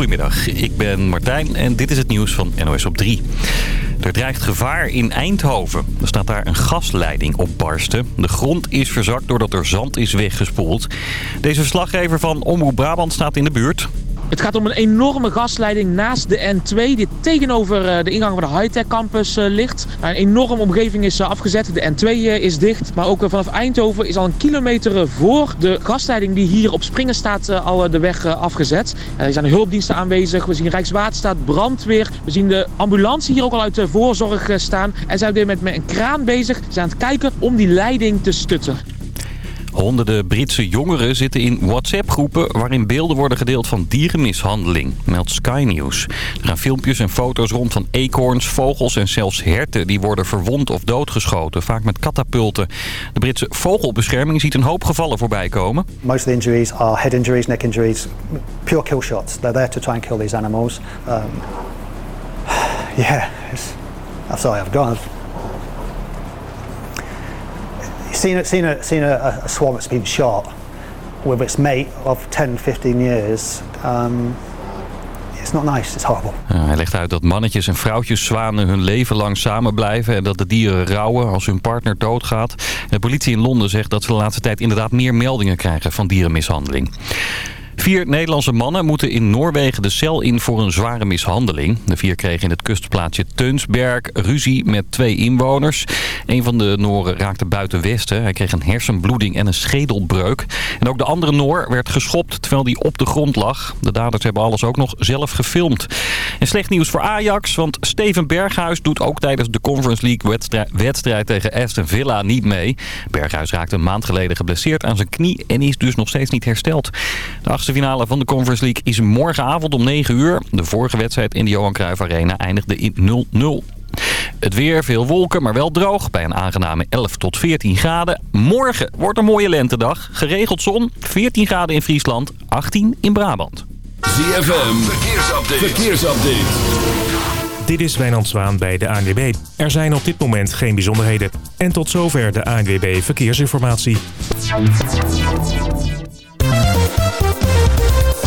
Goedemiddag, ik ben Martijn en dit is het nieuws van NOS op 3. Er dreigt gevaar in Eindhoven. Er staat daar een gasleiding op barsten. De grond is verzakt doordat er zand is weggespoeld. Deze verslaggever van Omroep Brabant staat in de buurt. Het gaat om een enorme gasleiding naast de N2 die tegenover eh, de ingang van de Hightech campus eh, ligt. Nou, een enorme omgeving is eh, afgezet. De N2 is dicht. Maar ook vanaf Eindhoven is al een kilometer voor de gasleiding die hier op Springen staat al de weg afgezet. Er zijn hulpdiensten aanwezig. We zien Rijkswaterstaat, brandweer. We zien de ambulance hier ook al uit de voorzorg staan. En zijn op dit moment met een kraan bezig. Ze zijn aan het kijken om die leiding te stutten. Honderden Britse jongeren zitten in WhatsApp-groepen... waarin beelden worden gedeeld van dierenmishandeling, meldt Sky News. Er gaan filmpjes en foto's rond van eekhoorns, vogels en zelfs herten... die worden verwond of doodgeschoten, vaak met katapulten. De Britse vogelbescherming ziet een hoop gevallen voorbij komen. Most of the injuries are head injuries, neck injuries, pure kill shots. They're there to try and kill these animals. Um, yeah, that's all I've got. Seen seen a, seen a, a swan that's been shot with its mate of 10, 15 years. Um, it's not nice, it's horrible. hij legt uit dat mannetjes en vrouwtjes zwanen hun leven lang samen blijven... en dat de dieren rouwen als hun partner doodgaat. De politie in Londen zegt dat ze de laatste tijd inderdaad meer meldingen krijgen van dierenmishandeling. Vier Nederlandse mannen moeten in Noorwegen de cel in voor een zware mishandeling. De vier kregen in het kustplaatsje Teunsberg ruzie met twee inwoners. Een van de Nooren raakte buiten Westen. Hij kreeg een hersenbloeding en een schedelbreuk. En ook de andere Noor werd geschopt terwijl hij op de grond lag. De daders hebben alles ook nog zelf gefilmd. En slecht nieuws voor Ajax, want Steven Berghuis doet ook tijdens de Conference League wedstrijd, tegen Aston Villa niet mee. Berghuis raakte een maand geleden geblesseerd aan zijn knie en is dus nog steeds niet hersteld. De achtste finale van de Conference League is morgenavond om 9 uur. De vorige wedstrijd in de Johan Cruijff Arena eindigde in 0-0. Het weer, veel wolken, maar wel droog. Bij een aangename 11 tot 14 graden. Morgen wordt een mooie lentedag. Geregeld zon, 14 graden in Friesland, 18 in Brabant. ZFM, verkeersupdate. verkeersupdate. Dit is Wijnand Zwaan bij de ANWB. Er zijn op dit moment geen bijzonderheden. En tot zover de ANWB Verkeersinformatie.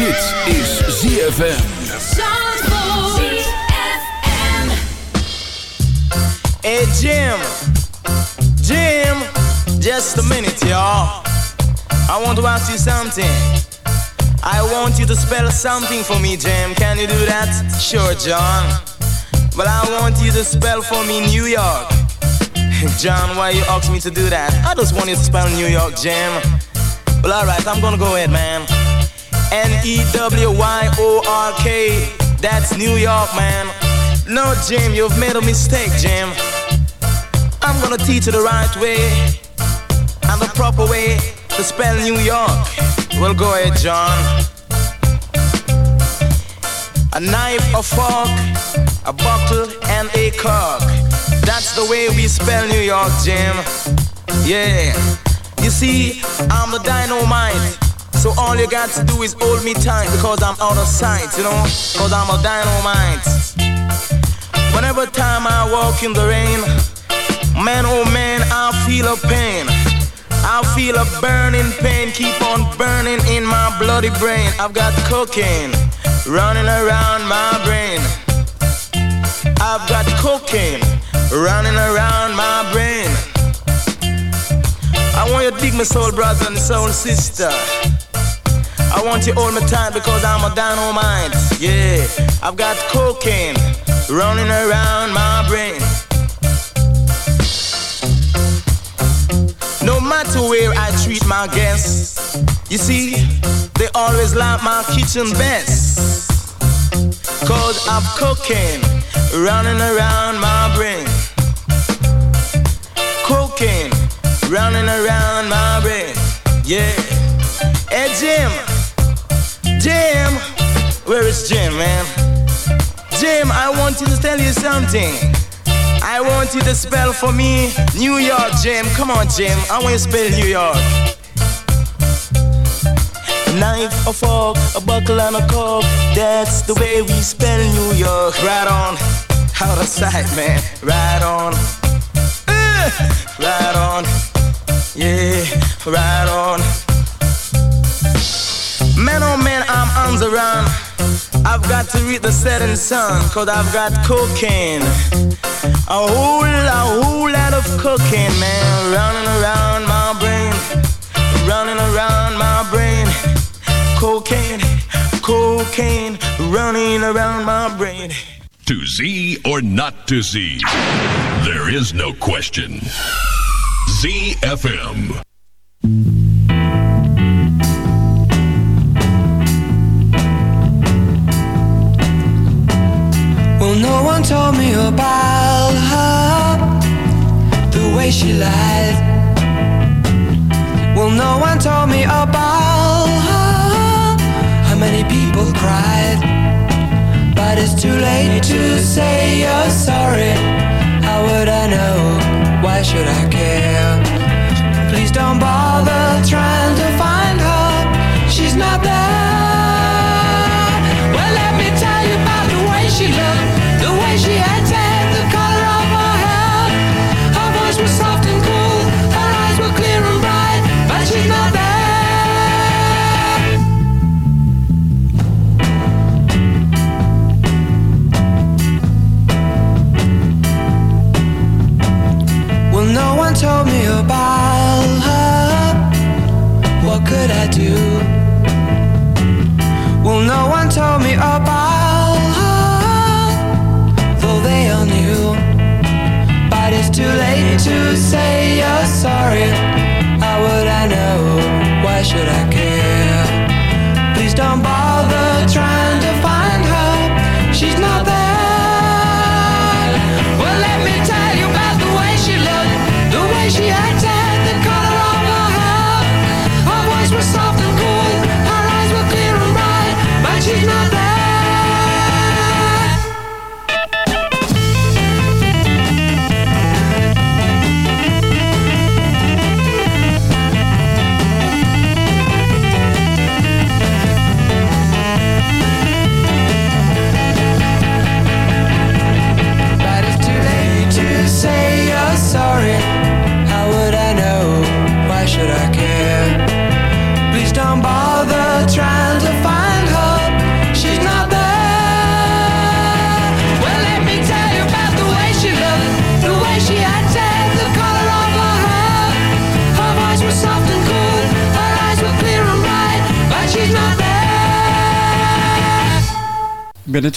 Dit is ZFM. Hey Jim, Jim, just a minute, y'all. I want to ask you something. I want you to spell something for me, Jim. Can you do that? Sure, John. But I want you to spell for me New York. John, why you ask me to do that? I just want you to spell New York, Jim. Well, alright, I'm gonna go ahead, man. N-E-W-Y-O-R-K. That's New York, man. No, Jim, you've made a mistake, Jim. I'm gonna teach you the right way and the proper way to spell New York. Well, go ahead, John. A knife, a fork, a bottle, and a cork. That's the way we spell New York, Jim. Yeah. You see, I'm the dynamite. So all you got to do is hold me tight because I'm out of sight, you know? Cause I'm a dynamite. Whenever time I walk in the rain, Man, oh man, I feel a pain. I feel a burning pain, keep on burning in my bloody brain. I've got cocaine running around my brain. I've got cocaine running around my brain. I want you to dig my soul brother and soul sister. I want you all my time because I'm a dynamite. Yeah, I've got cocaine running around my brain. No matter where I treat my guests, you see, they always like my kitchen best. Cause I'm cocaine running around my brain. Cocaine running around my brain. Yeah. Hey Jim, Jim, where is Jim, man? Jim, I want to tell you something. I want you to spell for me New York, Jim. Come on, Jim. I want you to spell New York. A knife, a fork, a buckle, and a cork. That's the way we spell New York. Right on. Out of sight, man. Right on. Uh, right on. Yeah, right on. Man, oh man, I'm on the run. I've got to read the setting sun, cause I've got cocaine. A whole, a whole lot of cocaine, man, running around my brain. Running around my brain. Cocaine, cocaine, running around my brain. To Z or not to Z, there is no question. ZFM. Well, no one told me about her, the way she lied. Well, no one told me about her, how many people cried. But it's too late to say you're sorry. How would I know? Why should I care? Please don't bother trying to find her. She's not there.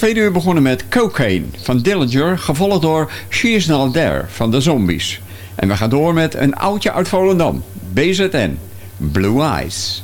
Tweede uur begonnen met Cocaine van Dillinger, gevolgd door She Is Not There van de Zombies. En we gaan door met een oudje uit Volendam, BZN, Blue Eyes.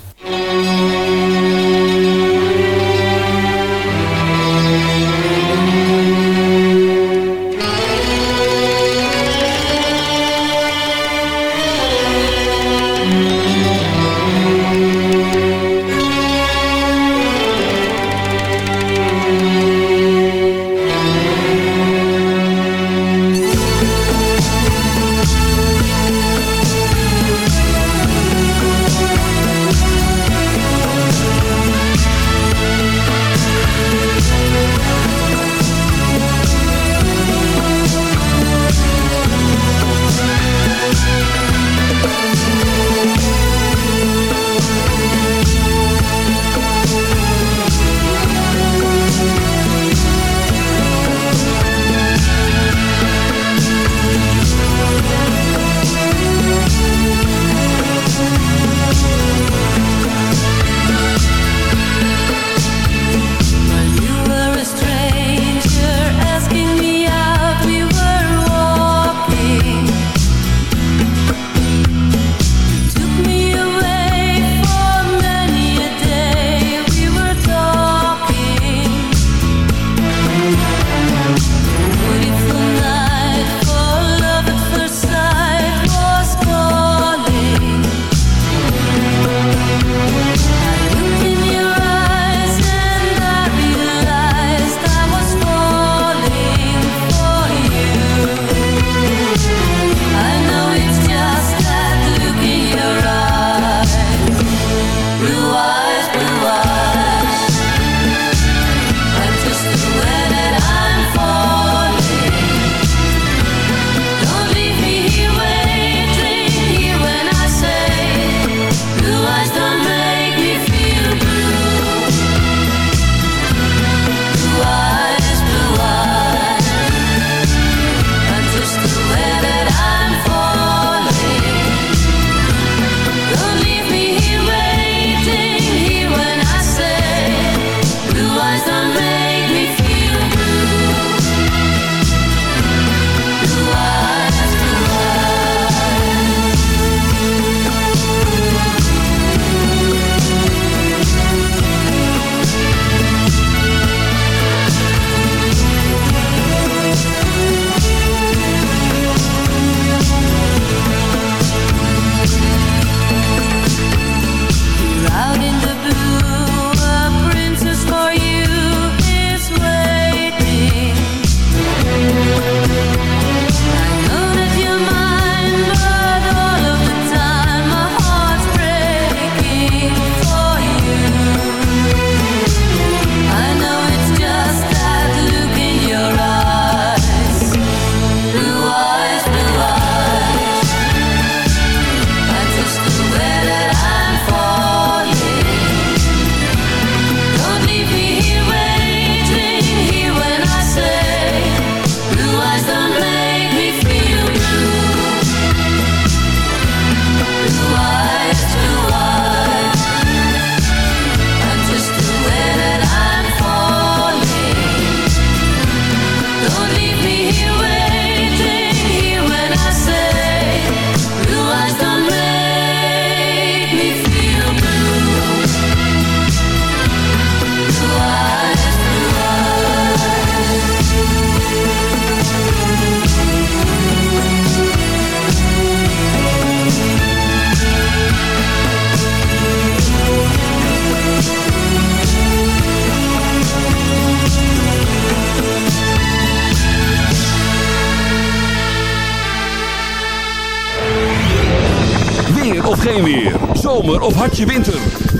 Zomer of hartje winter.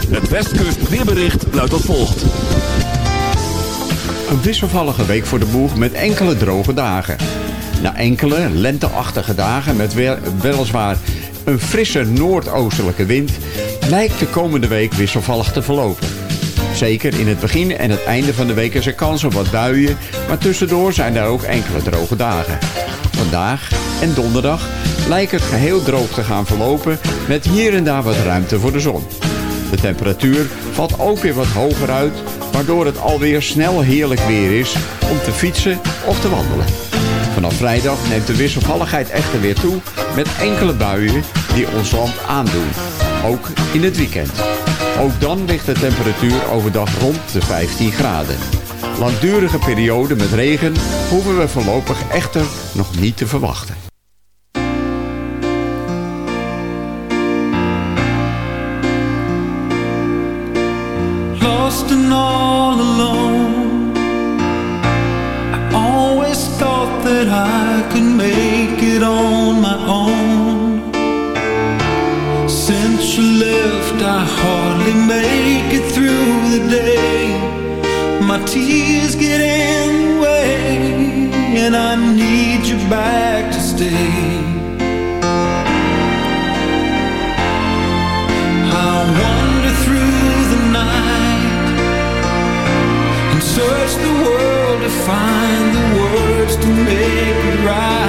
Het Westkust weerbericht luidt als volgt. Een wisselvallige week voor de boeg met enkele droge dagen. Na enkele lenteachtige dagen met wel- weliswaar een frisse noordoostelijke wind... lijkt de komende week wisselvallig te verlopen. Zeker in het begin en het einde van de week is er kans op wat buien... maar tussendoor zijn er ook enkele droge dagen. Vandaag en donderdag lijkt het geheel droog te gaan verlopen... met hier en daar wat ruimte voor de zon. De temperatuur valt ook weer wat hoger uit... waardoor het alweer snel heerlijk weer is om te fietsen of te wandelen. Vanaf vrijdag neemt de wisselvalligheid echter weer toe... met enkele buien die ons land aandoen. Ook in het weekend. Ook dan ligt de temperatuur overdag rond de 15 graden. Langdurige perioden met regen hoeven we voorlopig echter nog niet te verwachten. On my own. Since you left, I hardly make it through the day. My tears get in the way, and I need you back to stay. I wander through the night and search the world to find the words to make it right.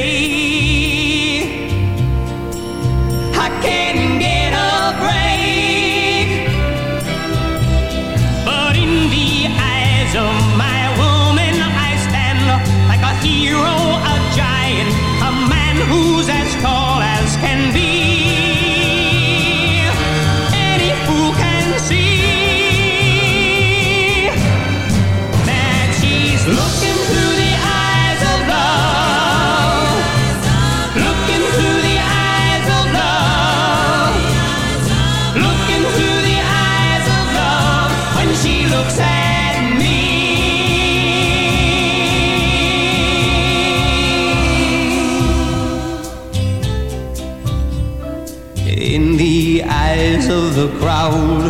In the eyes of the crowd,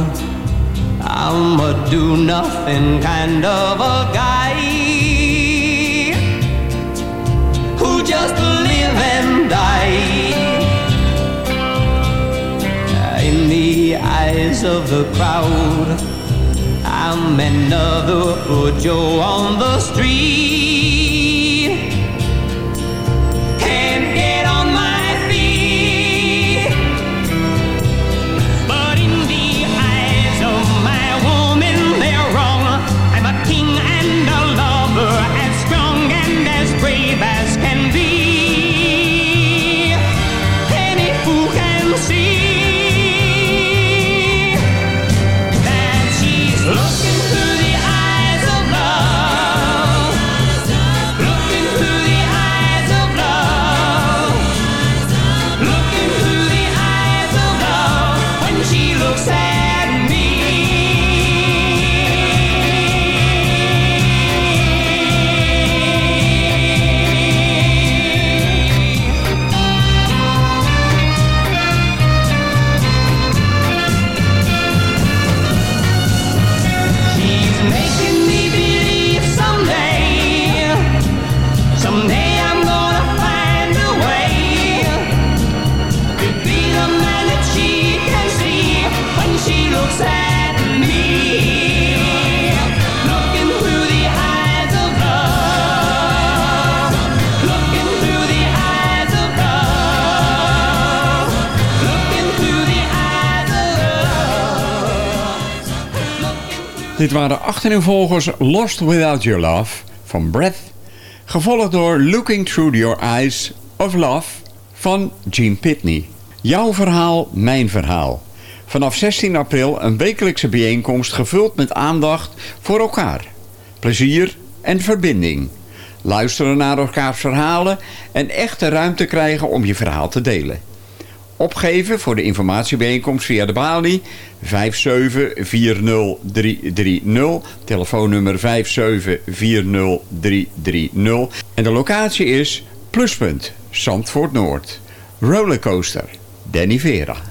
I'm a do nothing kind of a guy who just live and die. In the eyes of the crowd, I'm another Joe on the street. Dit waren achtereenvolgens Lost Without Your Love van Breath, gevolgd door Looking Through Your Eyes of Love van Gene Pitney. Jouw verhaal, mijn verhaal. Vanaf 16 april een wekelijkse bijeenkomst gevuld met aandacht voor elkaar. Plezier en verbinding. Luisteren naar elkaars verhalen en echte ruimte krijgen om je verhaal te delen. Opgeven voor de informatiebijeenkomst via de balie 5740330, telefoonnummer 5740330 en de locatie is Pluspunt, Zandvoort Noord. Rollercoaster, Danny Vera.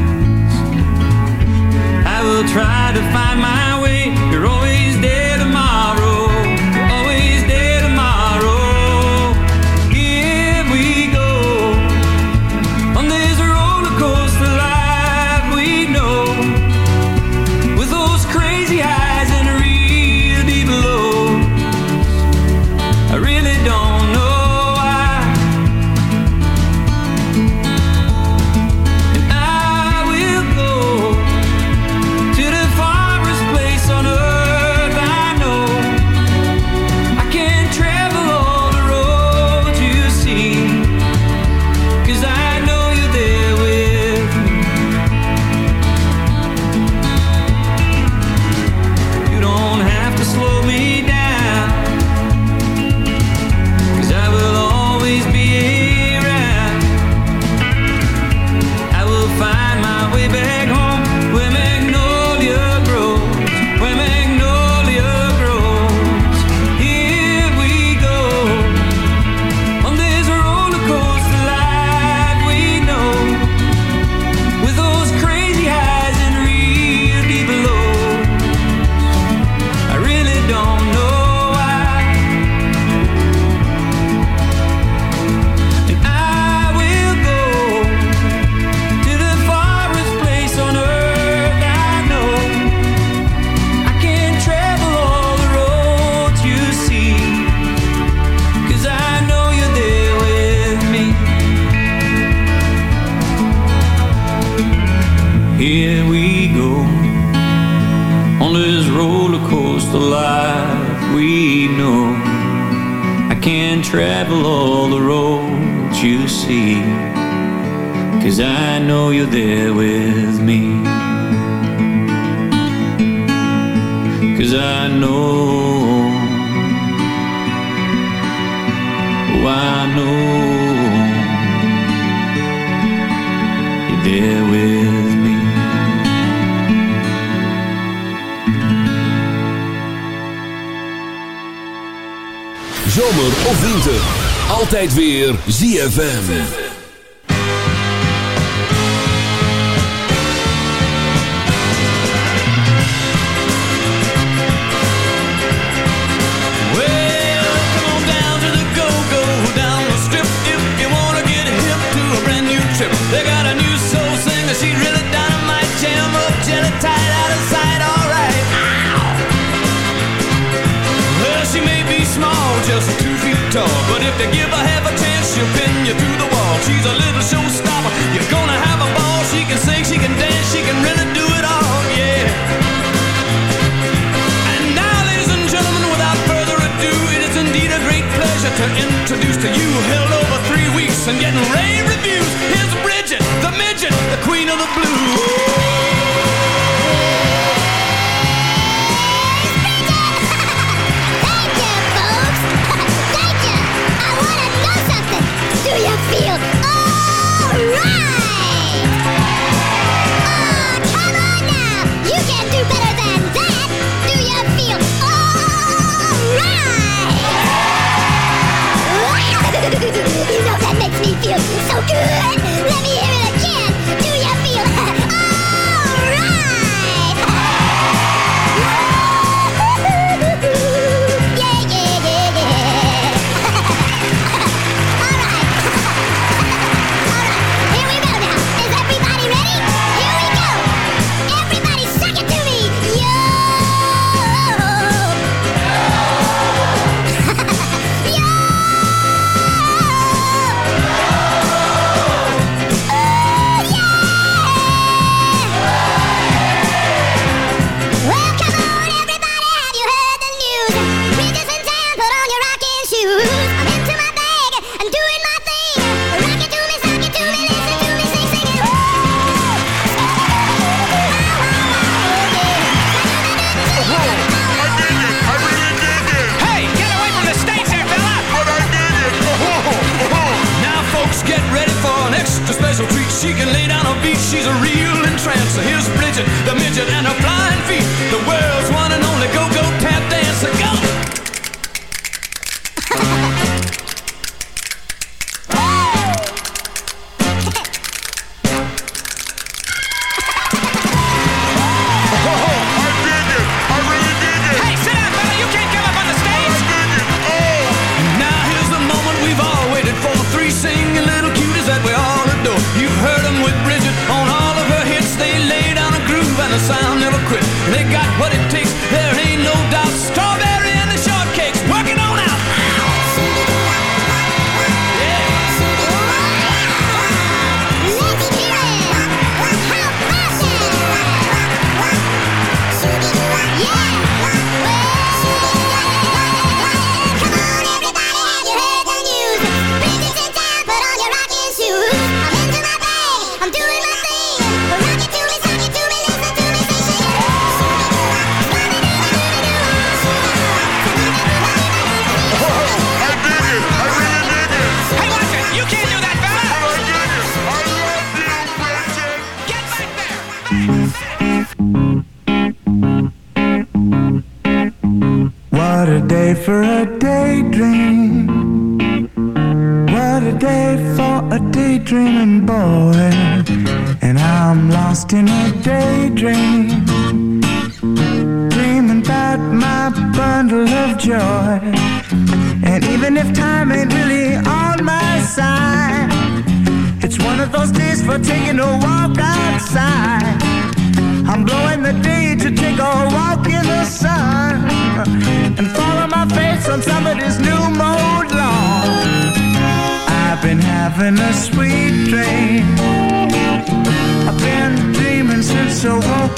To find my the queen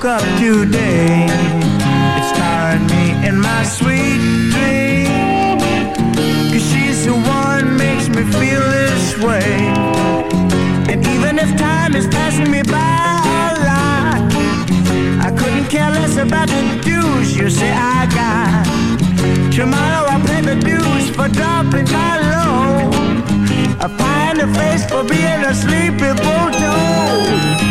woke up today. It starred me in my sweet dream. Cause she's the one makes me feel this way. And even if time is passing me by a lot, I couldn't care less about the dues you say I got. Tomorrow I pay the dues for dropping my load. A pie in the face for being a sleepy bulldog.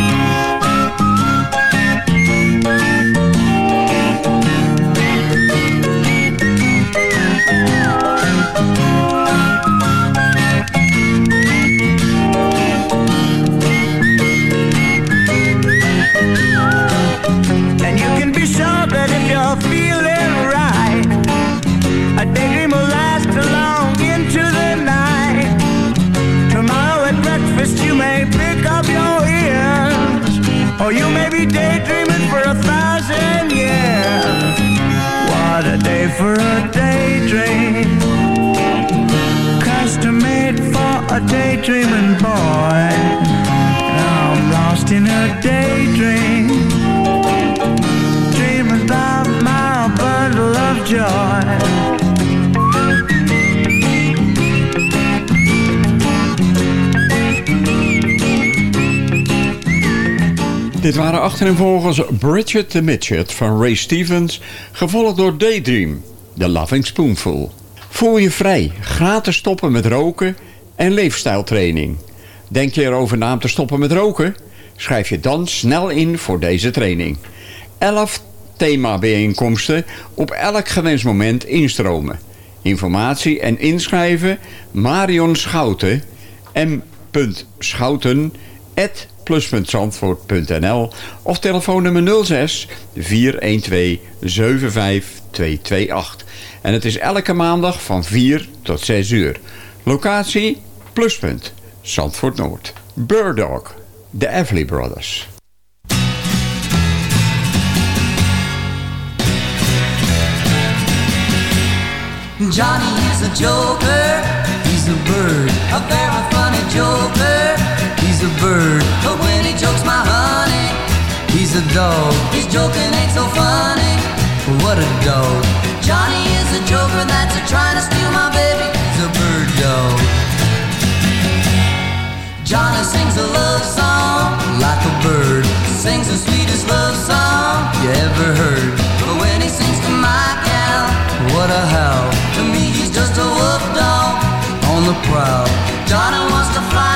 For a daydream, custom made for a daydreaming boy. I'm lost in a daydream dreaming about my bundle of joy. Dit waren achtereenvolgens Bridget the Midget van Ray Stevens, gevolgd door Daydream, The Loving Spoonful. Voel je vrij, gratis stoppen met roken en leefstijltraining. Denk je erover na om te stoppen met roken? Schrijf je dan snel in voor deze training. 11 themabijeenkomsten op elk gewenst moment instromen. Informatie en inschrijven Marion Schouten m.schouten plus.zandvoort.nl of telefoonnummer 06 412 75228. En het is elke maandag van 4 tot 6 uur. Locatie Pluspunt, Zandvoort Noord. Burdog, de Everly Brothers. Johnny is a joker, he's a bird, a very funny joker. A bird, but when he jokes my honey, he's a dog. His joking ain't so funny, what a dog. Johnny is a joker that's a trying to steal my baby. He's a bird dog. Johnny sings a love song like a bird, sings the sweetest love song you ever heard. But when he sings to my gal, what a howl. To me, he's just a wolf dog on the prowl. Johnny wants to fly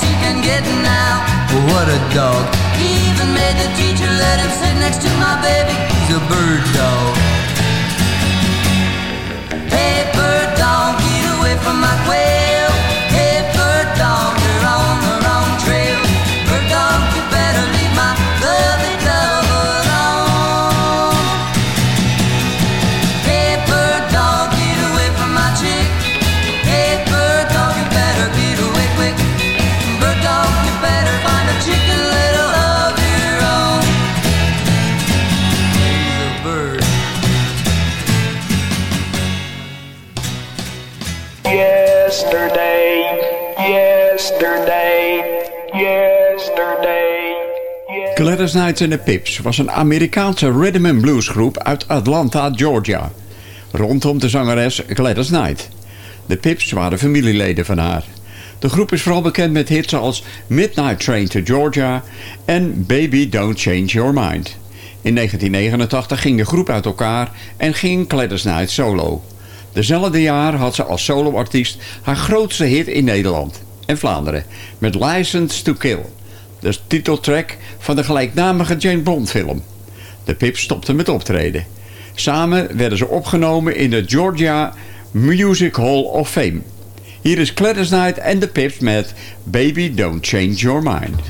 He he can get now. What a dog. He even made the teacher let him sit next to my baby. He's a bird dog. Hey, bird dog, get away from my quail. Gladys Knight and the Pips was een Amerikaanse rhythm and blues groep uit Atlanta, Georgia. Rondom de zangeres Gladys Knight. De Pips waren familieleden van haar. De groep is vooral bekend met hits als Midnight Train to Georgia en Baby Don't Change Your Mind. In 1989 ging de groep uit elkaar en ging Gladys Knight solo. Dezelfde jaar had ze als soloartiest haar grootste hit in Nederland en Vlaanderen met License to Kill de titeltrack van de gelijknamige Jane Bond film. De Pips stopte met optreden. Samen werden ze opgenomen in de Georgia Music Hall of Fame. Hier is Gladys en de Pips met Baby Don't Change Your Mind.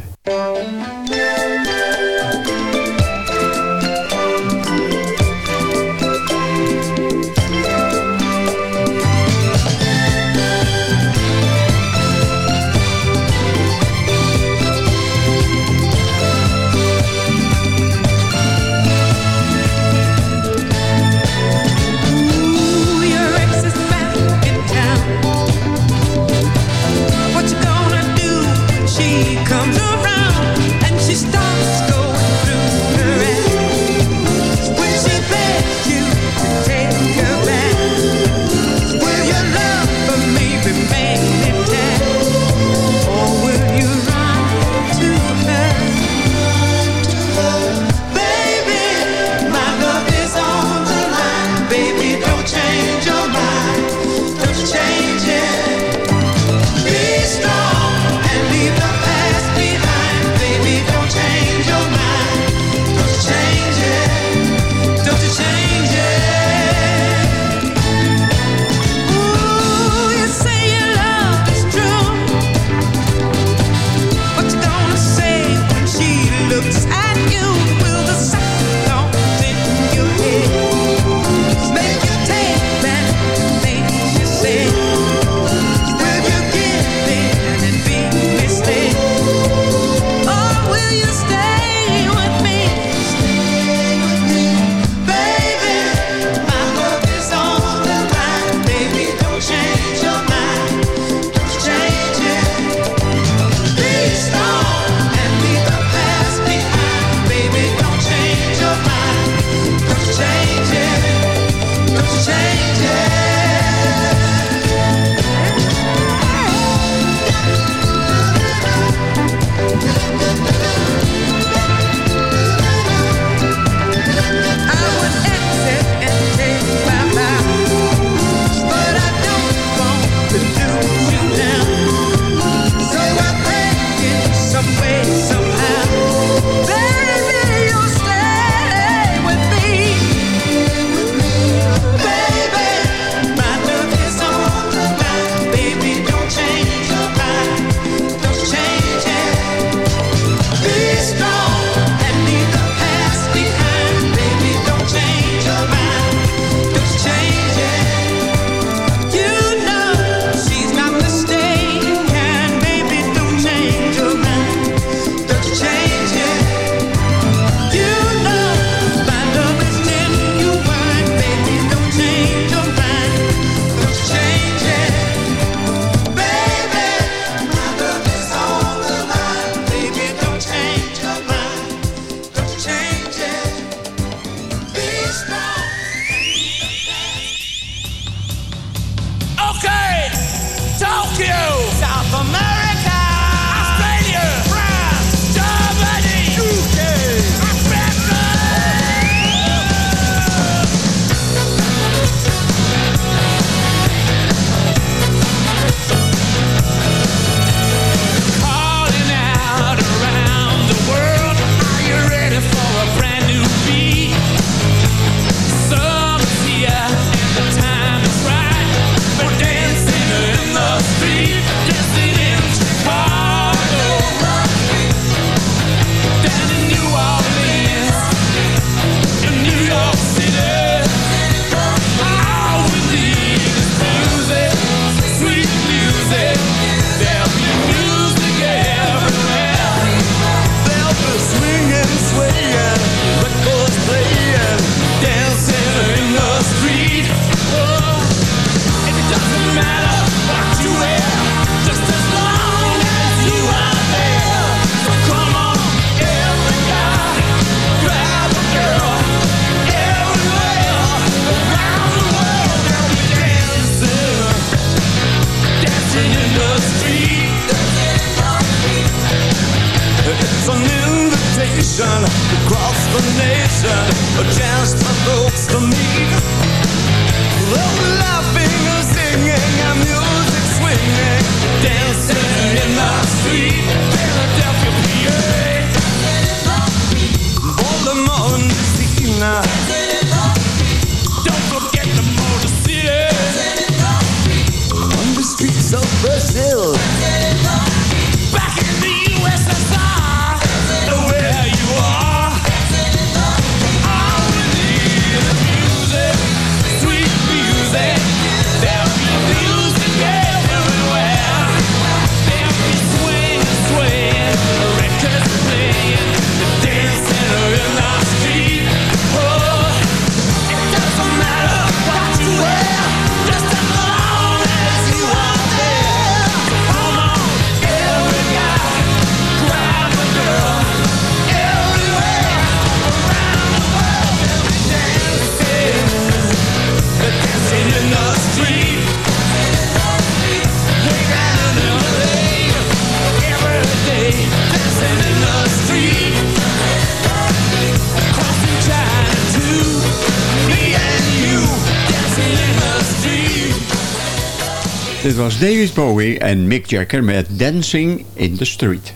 David Bowie en Mick Jagger met Dancing in the Street.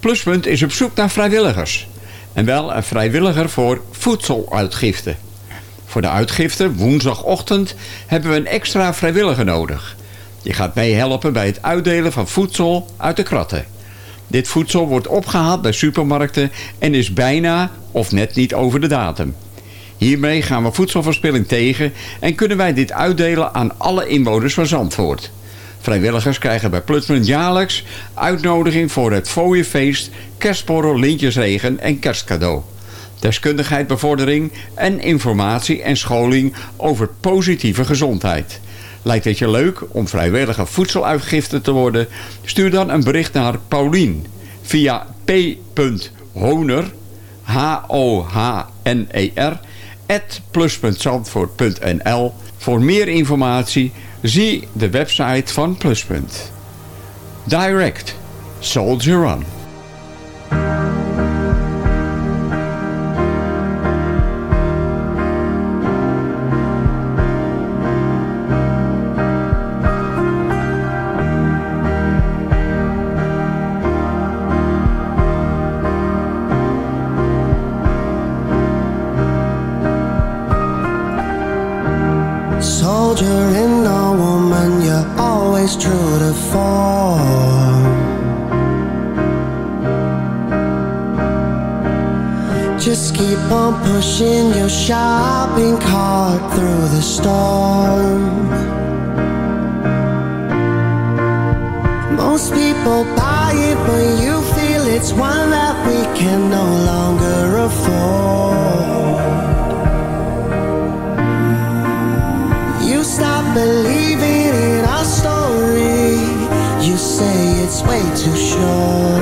Pluspunt is op zoek naar vrijwilligers. En wel een vrijwilliger voor voedseluitgifte. Voor de uitgifte, woensdagochtend, hebben we een extra vrijwilliger nodig. Die gaat meehelpen bij het uitdelen van voedsel uit de kratten. Dit voedsel wordt opgehaald bij supermarkten en is bijna of net niet over de datum. Hiermee gaan we voedselverspilling tegen en kunnen wij dit uitdelen aan alle inwoners van Zandvoort. Vrijwilligers krijgen bij Pluspunt jaarlijks uitnodiging voor het fooienfeest, kerstborrel, lintjesregen en kerstcadeau. Deskundigheid, bevordering en informatie en scholing over positieve gezondheid. Lijkt het je leuk om vrijwillige voedseluitgifte te worden? Stuur dan een bericht naar Paulien via p.honer, H-O-H-N-E-R, at plus.zandvoort.nl. Voor meer informatie zie de website van Pluspunt. Direct, Soldier On. Stop believing in our story. You say it's way too short.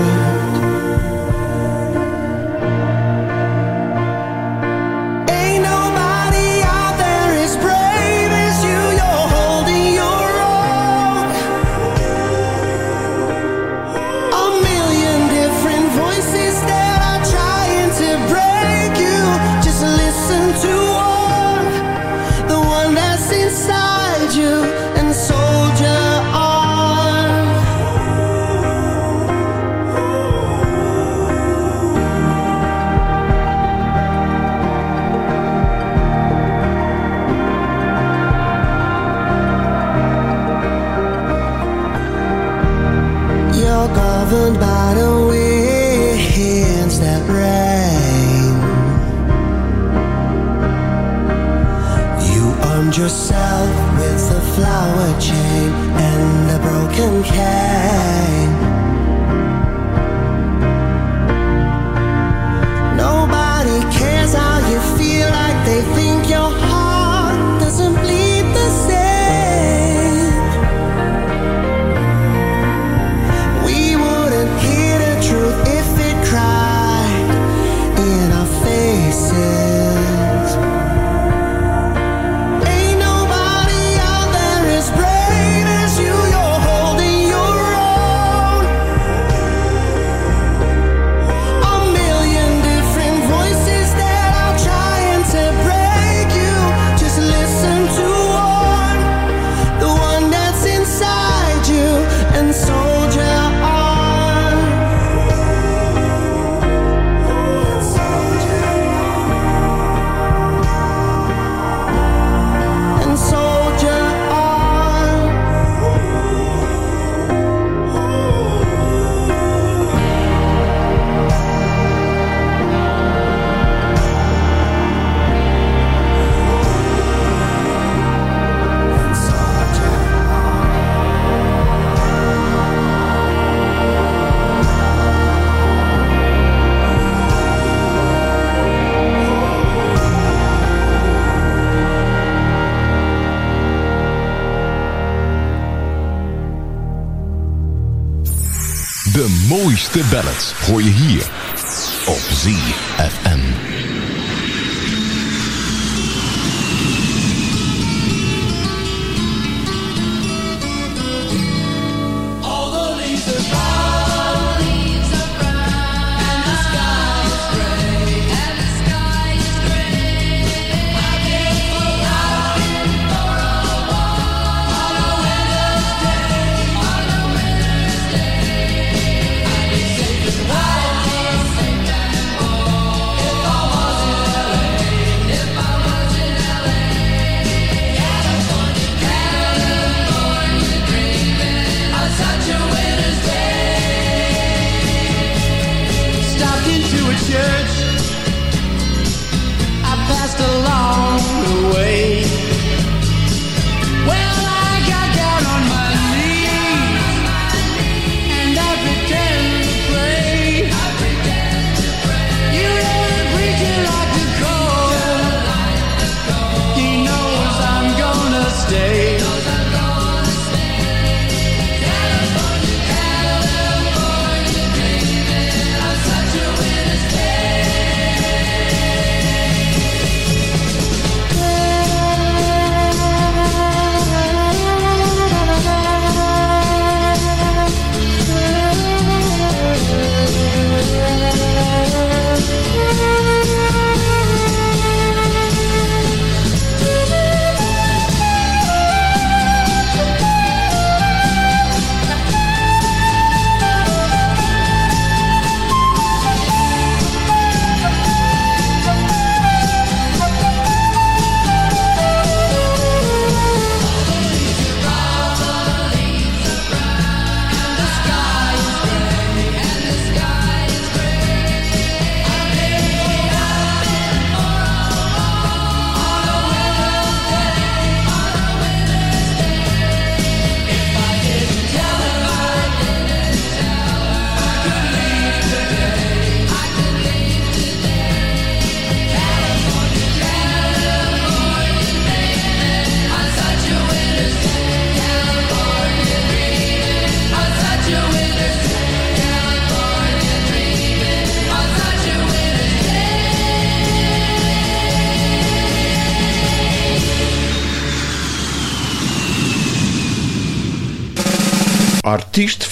De ballads hoor je hier op ZFM.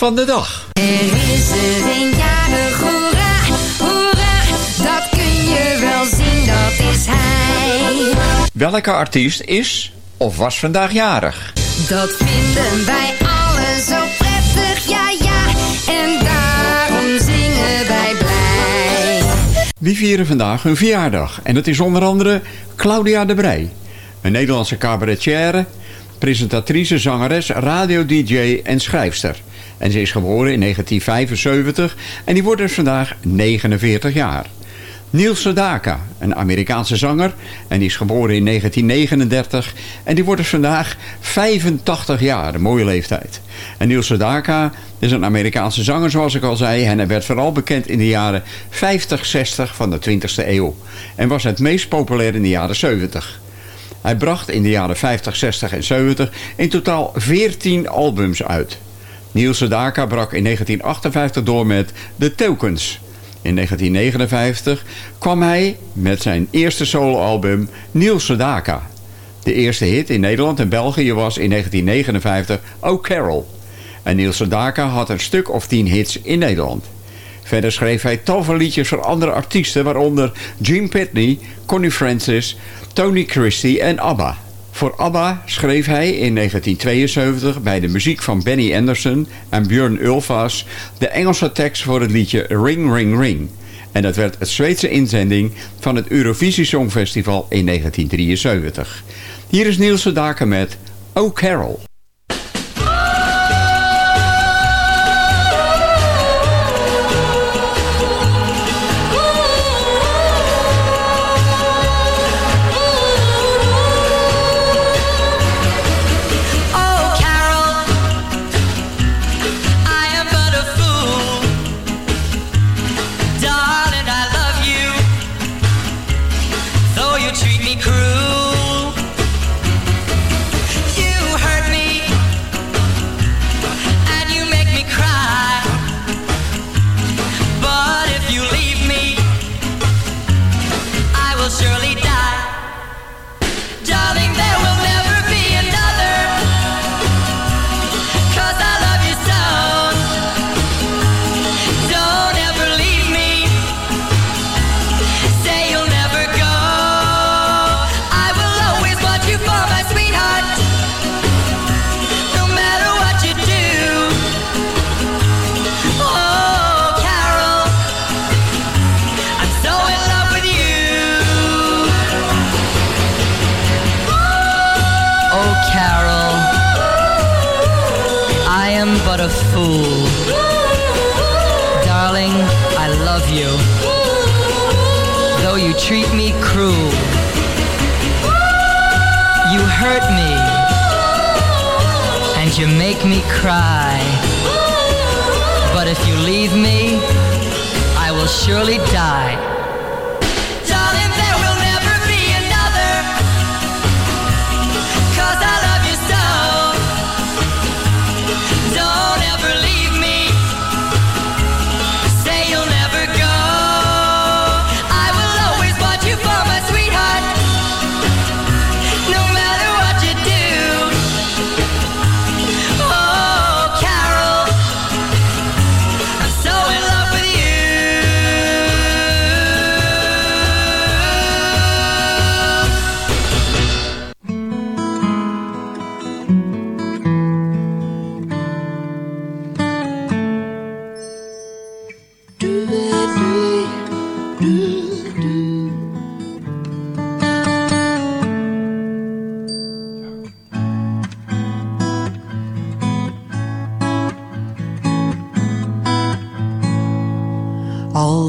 Van de dag. Er is er een jarig, hoera, hoera, dat kun je wel zien, dat is hij. Welke artiest is of was vandaag jarig? Dat vinden wij allen zo prettig, ja ja, en daarom zingen wij blij. Wie vieren vandaag hun verjaardag? En dat is onder andere Claudia de Brij. Een Nederlandse cabaretière, presentatrice, zangeres, radio-dj en schrijfster. En ze is geboren in 1975 en die wordt dus vandaag 49 jaar. Niels Sedaka, een Amerikaanse zanger en die is geboren in 1939 en die wordt dus vandaag 85 jaar, een mooie leeftijd. En Niels Sedaka is een Amerikaanse zanger zoals ik al zei en hij werd vooral bekend in de jaren 50, 60 van de 20e eeuw en was het meest populair in de jaren 70. Hij bracht in de jaren 50, 60 en 70 in totaal 14 albums uit. Niels Sedaka brak in 1958 door met The Tokens. In 1959 kwam hij met zijn eerste soloalbum Niels Sedaka. De eerste hit in Nederland en België was in 1959 Oh Carol. En Niels Sedaka had een stuk of tien hits in Nederland. Verder schreef hij tal van liedjes voor andere artiesten... waaronder Gene Pitney, Connie Francis, Tony Christie en ABBA. Voor ABBA schreef hij in 1972 bij de muziek van Benny Anderson en Björn Ulvaas... de Engelse tekst voor het liedje Ring Ring Ring. En dat werd het Zweedse inzending van het Eurovisie Songfestival in 1973. Hier is Niels Daken met Oh Carol.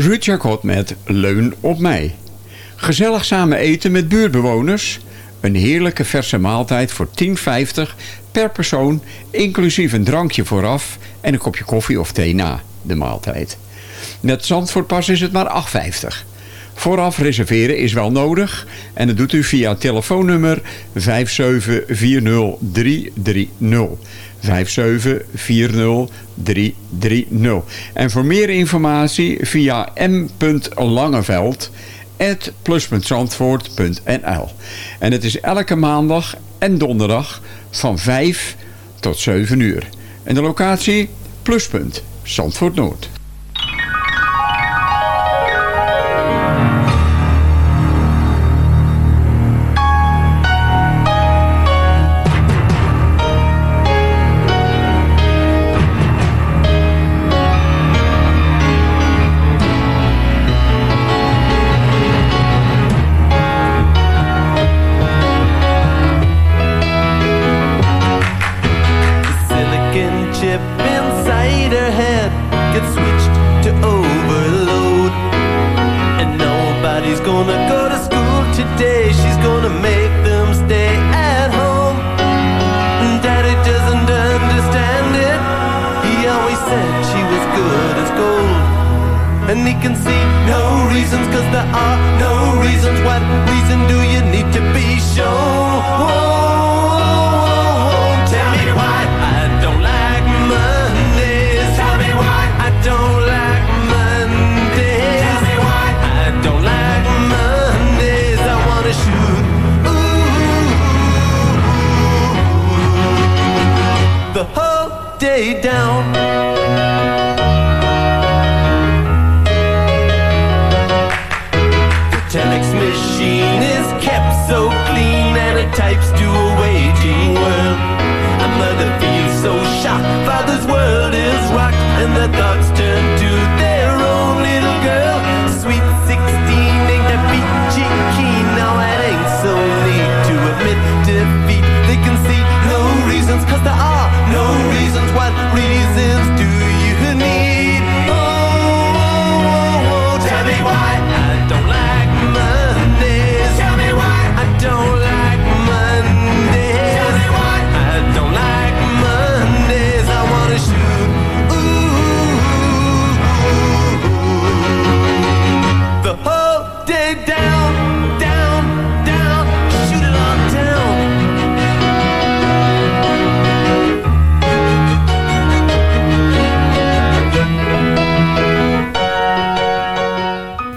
Ruud Jacot met Leun op mij. Gezellig samen eten met buurtbewoners. Een heerlijke verse maaltijd voor 10,50 per persoon. Inclusief een drankje vooraf en een kopje koffie of thee na de maaltijd. Met Zandvoortpas is het maar 8,50. Vooraf reserveren is wel nodig en dat doet u via telefoonnummer 5740330. 5740330. En voor meer informatie via m.langeveld En het is elke maandag en donderdag van 5 tot 7 uur. En de locatie Pluspunt, Zandvoort Noord. Day down.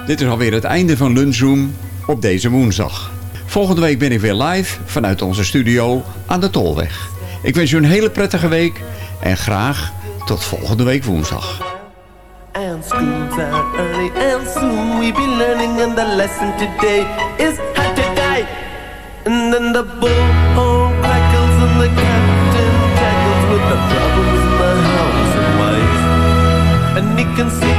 Dit is alweer het einde van Lunchroom op deze woensdag. Volgende week ben ik weer live vanuit onze studio aan de Tolweg. Ik wens u een hele prettige week en graag tot volgende week woensdag. And schools are early and soon we be learning and the lesson today is how to die. And then the bullhorn crackles and the captain tackles with the problems in the house and wife. And he can see